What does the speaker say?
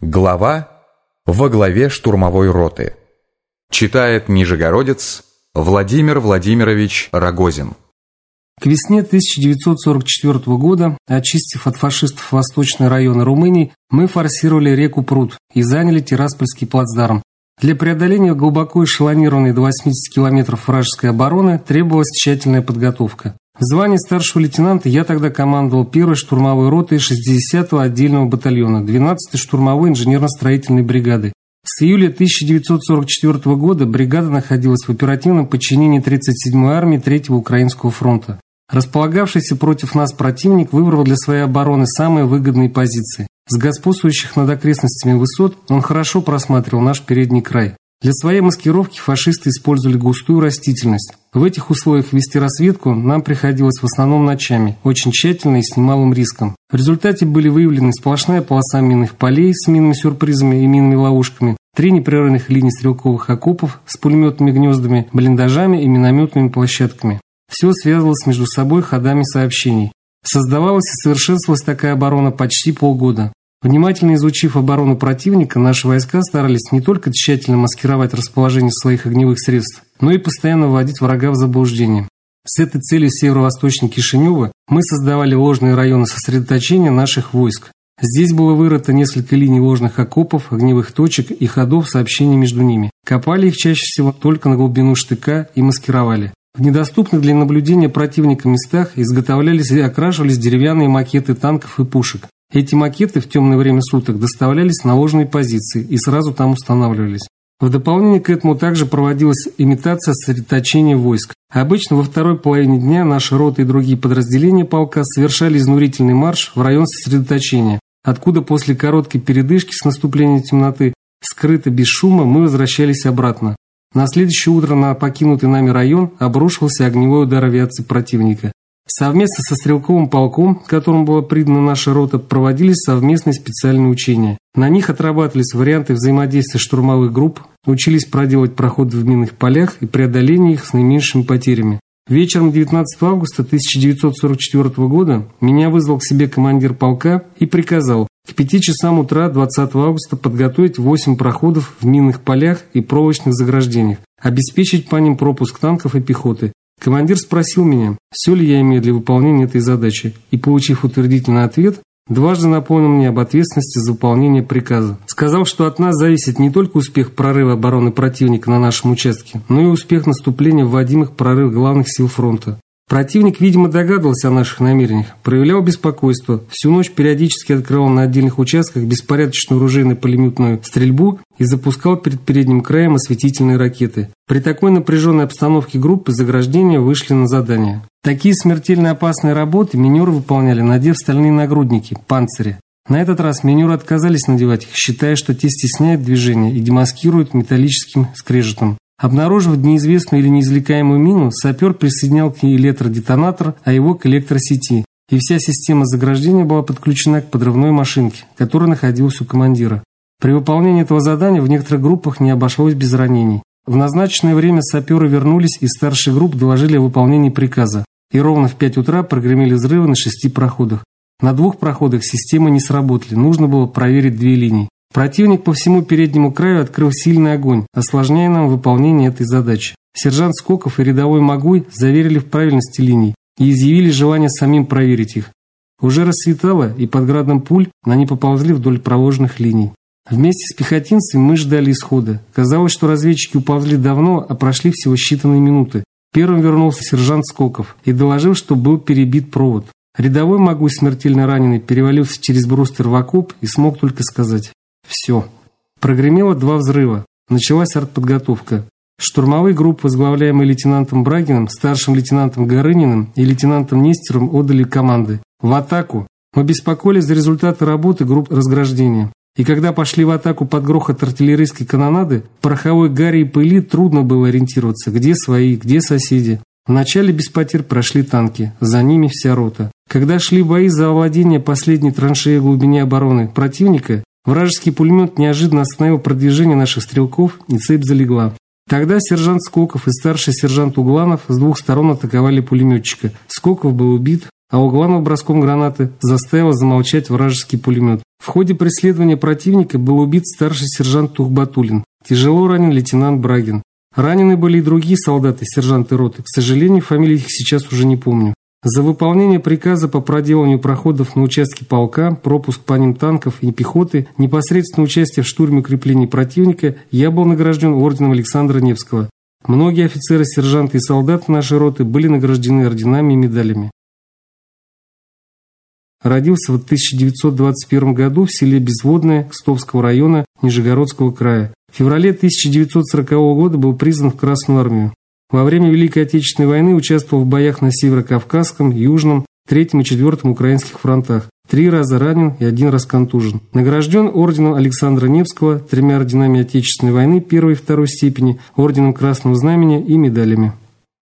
Глава во главе штурмовой роты. Читает Нижегородец Владимир Владимирович Рогозин. К весне 1944 года, очистив от фашистов восточные районы Румынии, мы форсировали реку Прут и заняли Тираспольский плацдарм. Для преодоления глубоко эшелонированной до 80 километров вражеской обороны требовалась тщательная подготовка. В звании старшего лейтенанта я тогда командовал первой штурмовой ротой 60-го отдельного батальона 12-й штурмовой инженерно-строительной бригады. С июля 1944 года бригада находилась в оперативном подчинении 37-й армии 3-го Украинского фронта. Располагавшийся против нас противник выбрал для своей обороны самые выгодные позиции. С господствующих над окрестностями высот он хорошо просматривал наш передний край. Для своей маскировки фашисты использовали густую растительность. В этих условиях вести разведку нам приходилось в основном ночами, очень тщательно и с немалым риском. В результате были выявлены сплошная полоса минных полей с минными сюрпризами и минными ловушками, три непрерывных линии стрелковых окопов с пулеметными гнездами, блиндажами и минометными площадками. Все связывалось между собой ходами сообщений. Создавалась и совершенствовалась такая оборона почти полгода. Внимательно изучив оборону противника, наши войска старались не только тщательно маскировать расположение своих огневых средств, но и постоянно вводить врага в заблуждение. С этой целью северо-восточнее Кишинева мы создавали ложные районы сосредоточения наших войск. Здесь было вырыто несколько линий ложных окопов, огневых точек и ходов сообщений между ними. Копали их чаще всего только на глубину штыка и маскировали. В недоступных для наблюдения противника местах изготовлялись и окрашивались деревянные макеты танков и пушек. Эти макеты в темное время суток доставлялись на ложные позиции и сразу там устанавливались. В дополнение к этому также проводилась имитация сосредоточения войск. Обычно во второй половине дня наши роты и другие подразделения полка совершали изнурительный марш в район сосредоточения, откуда после короткой передышки с наступлением темноты, скрыто без шума, мы возвращались обратно. На следующее утро на покинутый нами район обрушился огневой удар авиации противника. Совместно со стрелковым полком, которому была придана наша рота, проводились совместные специальные учения. На них отрабатывались варианты взаимодействия штурмовых групп, учились проделать проходы в минных полях и преодоление их с наименьшими потерями. Вечером 19 августа 1944 года меня вызвал к себе командир полка и приказал к 5 часам утра 20 августа подготовить 8 проходов в минных полях и проволочных заграждениях, обеспечить по ним пропуск танков и пехоты, Командир спросил меня, все ли я имею для выполнения этой задачи, и, получив утвердительный ответ, дважды напомнил мне об ответственности за выполнение приказа. Сказал, что от нас зависит не только успех прорыва обороны противника на нашем участке, но и успех наступления вводимых прорыв главных сил фронта. Противник, видимо, догадывался о наших намерениях, проявлял беспокойство, всю ночь периодически открывал на отдельных участках беспорядочную оружейно-пулеметную стрельбу и запускал перед передним краем осветительные ракеты. При такой напряженной обстановке группы заграждения вышли на задание. Такие смертельно опасные работы минеры выполняли, надев стальные нагрудники, панцири. На этот раз минеры отказались надевать их, считая, что те стесняют движение и демаскируют металлическим скрежетом. Обнаружив неизвестную или неизвлекаемую мину, сапер присоединял к ней электродетонатор, а его к электросети, и вся система заграждения была подключена к подрывной машинке, которая находилась у командира. При выполнении этого задания в некоторых группах не обошлось без ранений. В назначенное время саперы вернулись и старшие групп доложили о выполнении приказа, и ровно в 5 утра прогремели взрывы на шести проходах. На двух проходах системы не сработали, нужно было проверить две линии. Противник по всему переднему краю открыл сильный огонь, осложняя нам выполнение этой задачи. Сержант Скоков и рядовой Магуй заверили в правильности линий и изъявили желание самим проверить их. Уже рассветало, и под градом пуль они поползли вдоль проложенных линий. Вместе с пехотинцами мы ждали исхода. Казалось, что разведчики уползли давно, а прошли всего считанные минуты. Первым вернулся сержант Скоков и доложил, что был перебит провод. Рядовой Магуй, смертельно раненый, перевалился через бруствер в окоп и смог только сказать все. Прогремело два взрыва. Началась артподготовка. Штурмовые группы, возглавляемые лейтенантом Брагиным, старшим лейтенантом Горыниным и лейтенантом Нестером, отдали команды. В атаку. Мы беспокоились за результаты работы групп разграждения. И когда пошли в атаку под грохот артиллерийской канонады, в пороховой гаре и пыли трудно было ориентироваться, где свои, где соседи. Вначале без потерь прошли танки, за ними вся рота. Когда шли бои за овладение последней траншеи в глубине обороны противника, Вражеский пулемет неожиданно остановил продвижение наших стрелков, и цепь залегла. Тогда сержант Скоков и старший сержант Угланов с двух сторон атаковали пулеметчика. Скоков был убит, а Угланов броском гранаты заставил замолчать вражеский пулемет. В ходе преследования противника был убит старший сержант Тухбатулин. Тяжело ранен лейтенант Брагин. Ранены были и другие солдаты, сержанты роты. К сожалению, фамилии их сейчас уже не помню. За выполнение приказа по проделанию проходов на участке полка, пропуск по ним танков и пехоты, непосредственное участие в штурме укреплений противника я был награжден орденом Александра Невского. Многие офицеры, сержанты и солдаты нашей роты были награждены орденами и медалями. Родился в 1921 году в селе Безводное Кстовского района Нижегородского края. В феврале 1940 года был призван в Красную армию. Во время Великой Отечественной войны участвовал в боях на Северо-Кавказском, Южном, Третьем и Четвертом украинских фронтах. Три раза ранен и один раз контужен. Награжден орденом Александра Невского, тремя орденами Отечественной войны первой и второй степени, орденом Красного Знамени и медалями.